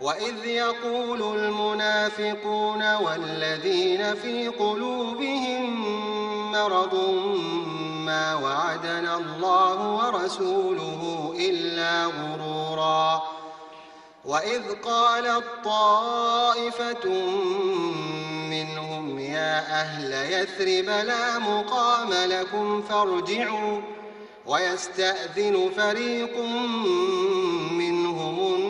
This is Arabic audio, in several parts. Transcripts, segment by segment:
وإذ يقول المنافقون والذين في قلوبهم مرض ما وعدنا الله ورسوله إلا غرورا وإذ قالت طائفة منهم يا أهل يثرب لا مقام لكم فارجعوا ويستأذن فريق منهم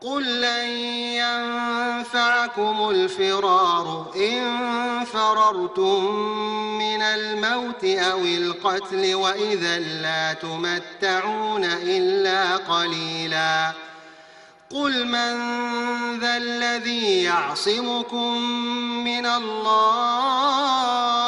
قل لن ينفعكم الفرار إن فررتم من الموت أو القتل وإذا لا تمتعون إلا قليلا قل من ذا الذي يعصمكم من الله